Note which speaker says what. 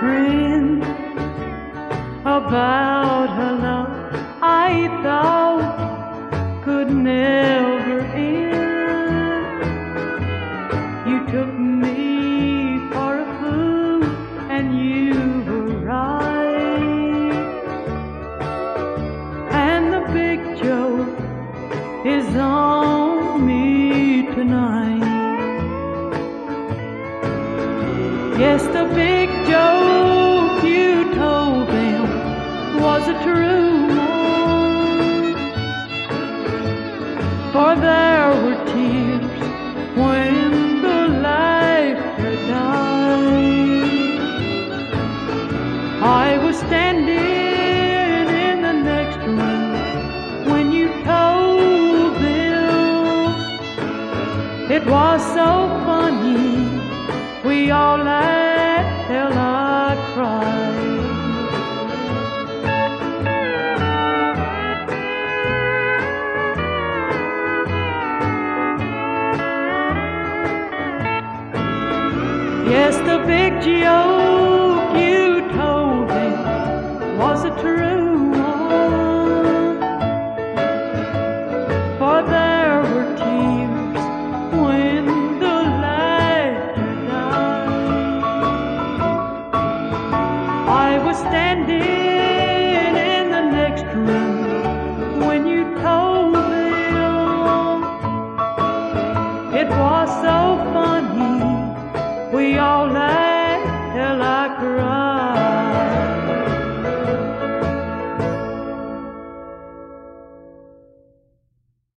Speaker 1: friend about her love I thought could never end. You took me for a fool, and you were right. And the big joke is on Yes, the big joke you told them was a true one. For there were tears when the laughter died. I was standing in the next room when you told them it was so Geo across.